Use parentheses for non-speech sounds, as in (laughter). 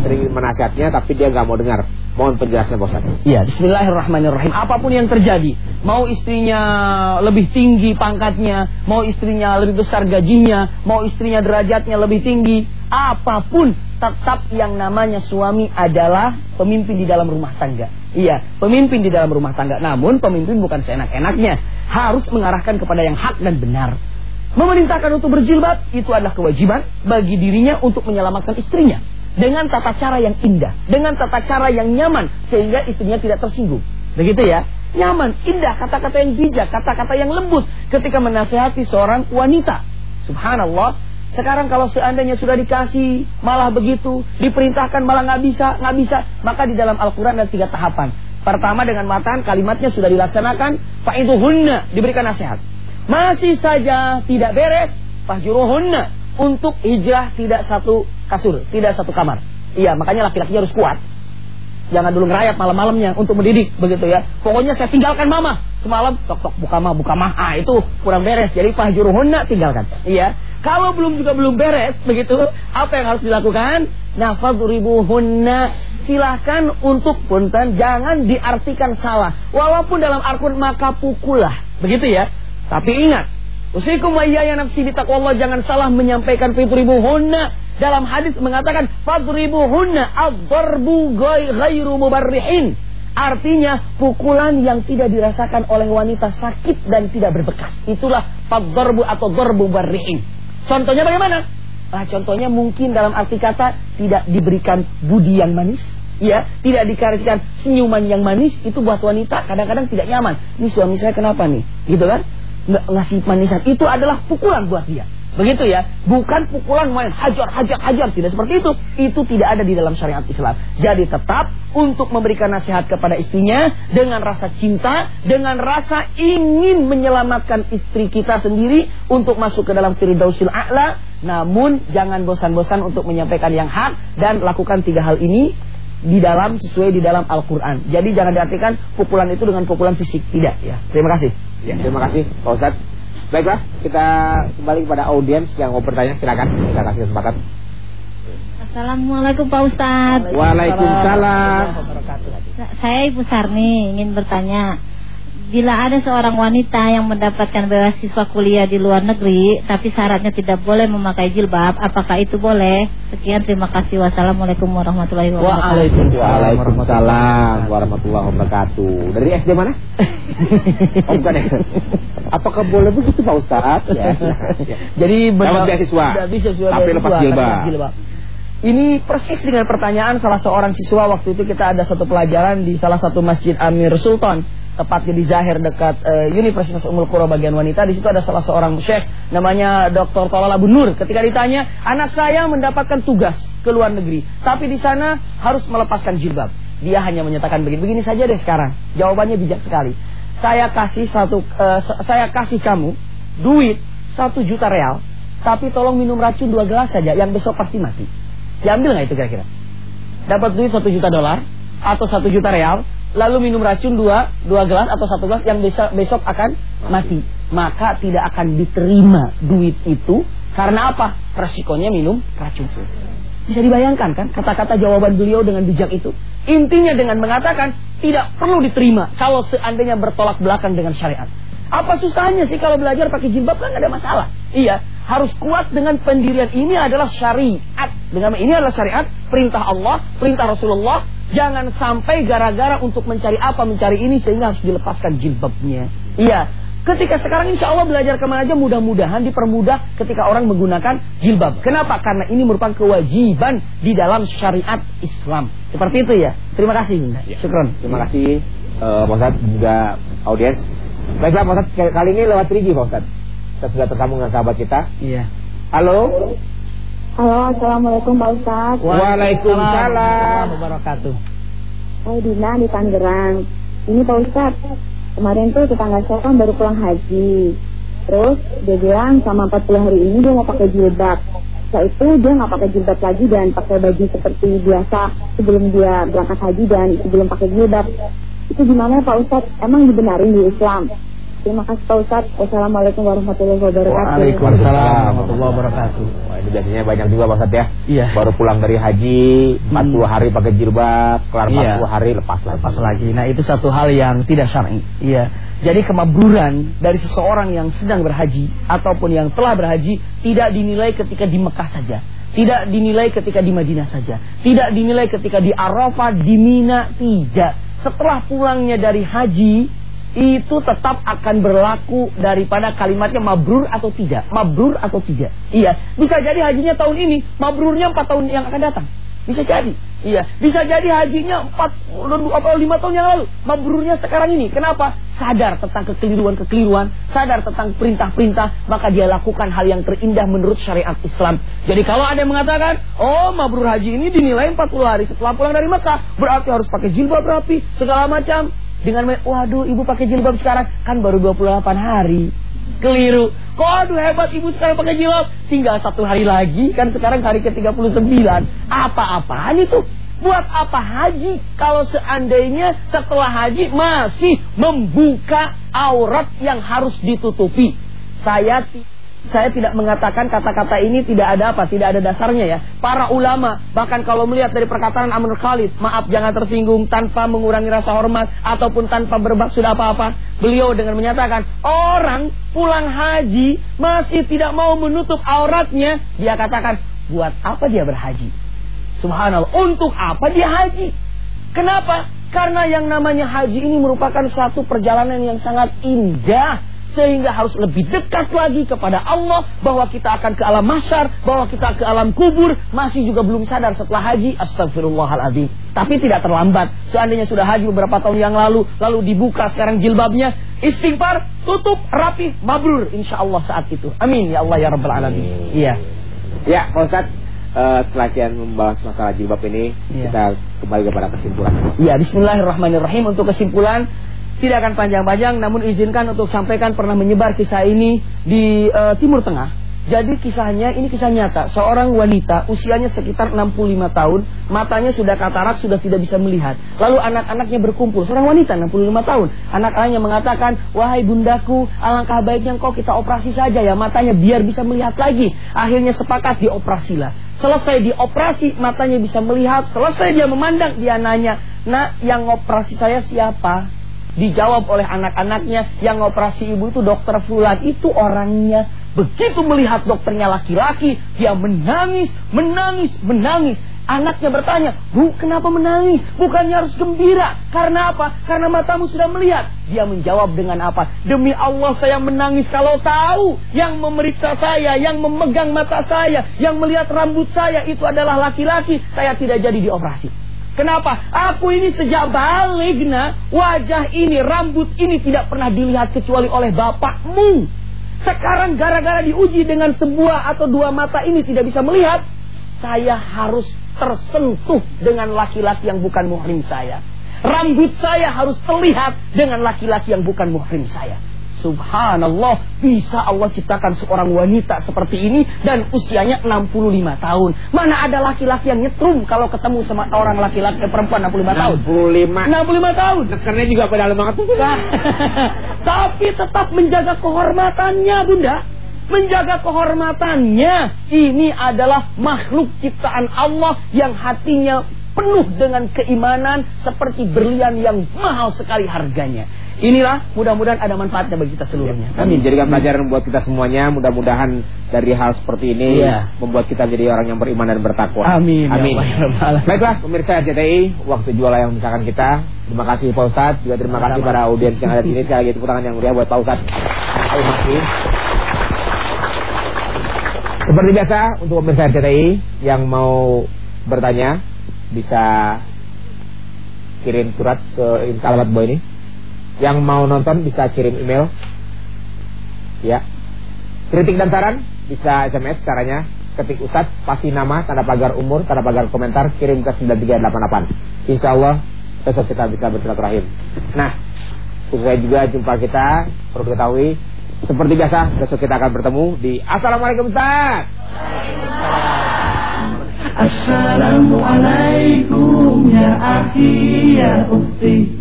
sering menasihatnya tapi dia nggak mau dengar. Mohon penjelasan Ustaz. Iya, bismillahirrahmanirrahim. Apa pun yang terjadi, mau istrinya lebih tinggi pangkatnya, mau istrinya lebih besar gajinya, mau istrinya derajatnya lebih tinggi, apa pun tetap yang namanya suami adalah pemimpin di dalam rumah tangga. Iya, pemimpin di dalam rumah tangga. Namun pemimpin bukan seenak-enaknya, harus mengarahkan kepada yang hak dan benar. Memerintahkan untuk berjilbab itu adalah kewajiban bagi dirinya untuk menyelamatkan istrinya dengan tata cara yang indah, dengan tata cara yang nyaman sehingga istrinya tidak tersinggung. Begitu ya? Nyaman, indah, kata-kata yang bijak, kata-kata yang lembut ketika menasehati seorang wanita. Subhanallah, sekarang kalau seandainya sudah dikasih malah begitu, diperintahkan malah nggak bisa, nggak bisa, maka di dalam Al-Qur'an ada tiga tahapan. Pertama dengan matan kalimatnya sudah dilaksanakan, itu hunna diberikan nasihat. Masih saja tidak beres, fahjuruhunna untuk hijrah tidak satu kasur, tidak satu kamar. Iya, makanya laki-laki harus kuat. Jangan dulu ngerayap malam-malamnya untuk mendidik begitu ya. Pokoknya saya tinggalkan mama semalam tok tok buka mah buka mah ah itu kurang beres. Jadi fahjuruhunna tinggalkan. Iya. Kalau belum juga belum beres begitu, apa yang harus dilakukan? Nafadribuhunna silahkan untuk punten jangan diartikan salah. Walaupun dalam Al-Qur'an maka pukullah. Begitu ya. Tapi ingat, Usikum wa iyaya nafsi bitaqwallah jangan salah menyampaikan hunna dalam hadis mengatakan hunna ad-darbu ghairu mubarrihin. Artinya pukulan yang tidak dirasakan oleh wanita sakit dan tidak berbekas. Itulah fadharbu atau darbu barrihin. Contohnya bagaimana? Nah, contohnya mungkin dalam arti kata tidak diberikan budi yang manis, ya, tidak dikasihkan senyuman yang manis itu buat wanita kadang-kadang tidak nyaman. Ini suami saya kenapa nih? Gitu kan? Ngasih manisan itu adalah pukulan buat dia. Begitu ya, bukan pukulan main hajar, hajar, hajar, tidak seperti itu. Itu tidak ada di dalam syariat Islam. Jadi tetap untuk memberikan nasihat kepada istrinya dengan rasa cinta, dengan rasa ingin menyelamatkan istri kita sendiri untuk masuk ke dalam firdausil a'la. Namun jangan bosan-bosan untuk menyampaikan yang hak dan lakukan tiga hal ini di dalam sesuai di dalam Al-Qur'an. Jadi jangan diartikan pukulan itu dengan pukulan fisik, tidak ya. Terima kasih. Ya, terima kasih Pak Ustaz. Baiklah, kita kembali kepada audiens yang mau bertanya, silakan kita kasih kesempatan. Assalamualaikum Pak Ustaz Waalaikumsalam Saya Ibu Sarni ingin bertanya bila ada seorang wanita yang mendapatkan beasiswa kuliah di luar negeri tapi syaratnya tidak boleh memakai jilbab, apakah itu boleh? Sekian terima kasih. Wassalamualaikum warahmatullahi wabarakatuh. Waalaikumsalam warahmatullahi wabarakatuh. Dari SD mana? (laughs) oh bukan ya. Apakah boleh begitu Pak Ustaz? Ya, ya. Jadi dapat beasiswa. Tapi lepas jilbab. Ini persis dengan pertanyaan salah seorang siswa waktu itu kita ada satu pelajaran di salah satu masjid Amir Sultan tepatnya di Zahir dekat uh, Universitas Umul Qura bagian wanita. Di situ ada salah seorang syekh namanya Dr. Tolala Bunur. Ketika ditanya, anak saya mendapatkan tugas ke luar negeri, tapi di sana harus melepaskan jilbab. Dia hanya menyatakan begini, begini saja deh sekarang. Jawabannya bijak sekali. Saya kasih satu, uh, saya kasih kamu duit satu juta real, tapi tolong minum racun dua gelas saja, yang besok pasti mati. Diambil nggak itu kira-kira? Dapat duit satu juta dolar atau satu juta real, lalu minum racun dua dua gelas atau satu gelas yang besok besok akan mati. maka tidak akan diterima duit itu. Karena apa? Resikonya minum racun. Bisa dibayangkan kan kata-kata jawaban beliau dengan bijak itu? Intinya dengan mengatakan tidak perlu diterima kalau seandainya bertolak belakang dengan syariat. Apa susahnya sih kalau belajar pakai jilbab? Kan ada masalah. Iya harus kuat dengan pendirian. Ini adalah syariat. Dengan ini adalah syariat perintah Allah perintah Rasulullah Jangan sampai gara-gara untuk mencari apa, mencari ini sehingga harus dilepaskan jilbabnya. Iya, ketika sekarang insya Allah belajar ke mana aja mudah-mudahan dipermudah ketika orang menggunakan jilbab. Kenapa? Karena ini merupakan kewajiban di dalam syariat Islam. Seperti itu ya. Terima kasih. Ya. Syukron. Terima kasih uh, Pak juga audiens. Baiklah Pak Ustadz, kali ini lewat 3G Pak Ustadz. Kita sudah tersambung dengan sahabat kita. Iya. Halo. Halo, Assalamualaikum Pak Ustaz Waalaikumsalam. Wabarakatuh. Saya Dina di Tangerang. Ini Pak Ustaz Kemarin tuh tetangga saya kan baru pulang haji. Terus dia bilang selama 40 hari ini dia mau pakai jilbab. Setelah itu dia nggak pakai jilbab lagi dan pakai baju seperti biasa Sebelum dia berangkat haji dan sebelum pakai jilbab. Itu gimana Pak Ustaz? Emang dibenarin di Islam? Terima kasih Pak Ustadz. Wassalamualaikum warahmatullahi wabarakatuh. Waalaikumsalam warahmatullahi wabarakatuh. Wah, ini biasanya banyak juga Pak Ustadz ya. Iya. Baru pulang dari haji, 40 hari pakai jilbab, kelar 40 Iya. hari lepas lagi. Lepas lagi. Nah, itu satu hal yang tidak syar'i. Iya. Jadi kemabruran dari seseorang yang sedang berhaji ataupun yang telah berhaji tidak dinilai ketika di Mekah saja. Tidak dinilai ketika di Madinah saja. Tidak dinilai ketika di Arafah, di Mina, tidak. Setelah pulangnya dari haji, itu tetap akan berlaku daripada kalimatnya mabrur atau tidak. Mabrur atau tidak. Iya. Bisa jadi hajinya tahun ini, mabrurnya 4 tahun yang akan datang. Bisa jadi. Iya, bisa jadi hajinya 4 apa 5 tahun yang lalu. Mabrurnya sekarang ini. Kenapa? Sadar tentang kekeliruan-kekeliruan, sadar tentang perintah-perintah, maka dia lakukan hal yang terindah menurut syariat Islam. Jadi kalau ada yang mengatakan, "Oh, mabrur haji ini dinilai 40 hari setelah pulang dari Mekah, berarti harus pakai jilbab rapi, segala macam." Dengan waduh, ibu pakai jilbab sekarang kan baru 28 hari. Keliru. Kok aduh hebat ibu sekarang pakai jilbab. Tinggal satu hari lagi. Kan sekarang hari ke-39. Apa-apaan itu? Buat apa haji kalau seandainya setelah haji masih membuka aurat yang harus ditutupi? Saya saya tidak mengatakan kata-kata ini tidak ada apa, tidak ada dasarnya ya. Para ulama bahkan kalau melihat dari perkataan Amr Khalid, maaf jangan tersinggung tanpa mengurangi rasa hormat ataupun tanpa bermaksud apa-apa. Beliau dengan menyatakan orang pulang haji masih tidak mau menutup auratnya, dia katakan buat apa dia berhaji? Subhanallah, untuk apa dia haji? Kenapa? Karena yang namanya haji ini merupakan satu perjalanan yang sangat indah sehingga harus lebih dekat lagi kepada Allah bahwa kita akan ke alam mahsyar, bahwa kita ke alam kubur, masih juga belum sadar setelah haji, astagfirullahaladzim. Tapi tidak terlambat. Seandainya sudah haji beberapa tahun yang lalu, lalu dibuka sekarang jilbabnya, istighfar, tutup, rapi, mabrur insya Allah saat itu. Amin ya Allah ya Rabbal Alamin. Iya. Ya, Pak Ustadz, eh, setelah kian membahas masalah jilbab ini, Iya. kita kembali kepada kesimpulan. Ya, bismillahirrahmanirrahim untuk kesimpulan tidak akan panjang-panjang namun izinkan untuk sampaikan pernah menyebar kisah ini di eh, Timur Tengah. Jadi kisahnya ini kisah nyata. Seorang wanita usianya sekitar 65 tahun, matanya sudah katarak, sudah tidak bisa melihat. Lalu anak-anaknya berkumpul. Seorang wanita 65 tahun. Anak-anaknya mengatakan, "Wahai bundaku, alangkah baiknya engkau kita operasi saja ya matanya biar bisa melihat lagi." Akhirnya sepakat dioperasilah. Selesai dioperasi, matanya bisa melihat. Selesai dia memandang, dia nanya, "Nak, yang operasi saya siapa?" Dijawab oleh anak-anaknya yang operasi ibu itu dokter Fulan. Itu orangnya. Begitu melihat dokternya laki-laki dia menangis menangis menangis. Anaknya bertanya bu kenapa menangis? Bukannya harus gembira? Karena apa? Karena matamu sudah melihat. Dia menjawab dengan apa? Demi Allah saya menangis kalau tahu yang memeriksa saya yang memegang mata saya yang melihat rambut saya itu adalah laki-laki. Saya tidak jadi dioperasi Kenapa? Aku ini sejak balik nah, wajah ini, rambut ini tidak pernah dilihat kecuali oleh bapakmu. Sekarang gara-gara diuji dengan sebuah atau dua mata ini tidak bisa melihat, saya harus tersentuh dengan laki-laki yang bukan muhrim saya. Rambut saya harus terlihat dengan laki-laki yang bukan muhrim saya. Subhanallah, bisa Allah ciptakan seorang wanita seperti ini dan usianya 65 tahun. Mana ada laki-laki yang nyetrum kalau ketemu sama orang laki-laki perempuan 65 tahun. 65. 65 tahun. Nekernya juga pada lemah tuh. Nah, (laughs) tapi tetap menjaga kehormatannya, Bunda. Menjaga kehormatannya. Ini adalah makhluk ciptaan Allah yang hatinya penuh dengan keimanan seperti berlian yang mahal sekali harganya. Inilah mudah-mudahan ada manfaatnya bagi kita seluruhnya. Kami jadikan pelajaran buat kita semuanya. Mudah-mudahan dari hal seperti ini Iya. membuat kita menjadi orang yang beriman dan bertakwa. Amin, ya Amin. Ya. Baiklah, pemirsa RCTI, waktu jual yang misalkan kita. Terima kasih Pak Ustadz, juga terima kasih para audiens yang ada di sini. Sekali lagi tepuk tangan yang meriah buat Pak Ustadz. Terima kasih. Seperti biasa untuk pemirsa RCTI yang mau bertanya bisa kirim surat ke alamat boy ini. Yang mau nonton bisa kirim email. Ya. Kritik dan saran bisa SMS caranya ketik Ustadz spasi nama tanda pagar umur tanda pagar komentar kirim ke 9388. Insya Allah besok kita bisa bersilaturahim. Nah, sesuai juga jumpa kita perlu ketahui seperti biasa besok kita akan bertemu di Assalamualaikum Ustaz. Assalamualaikum ya akhi ya ukhti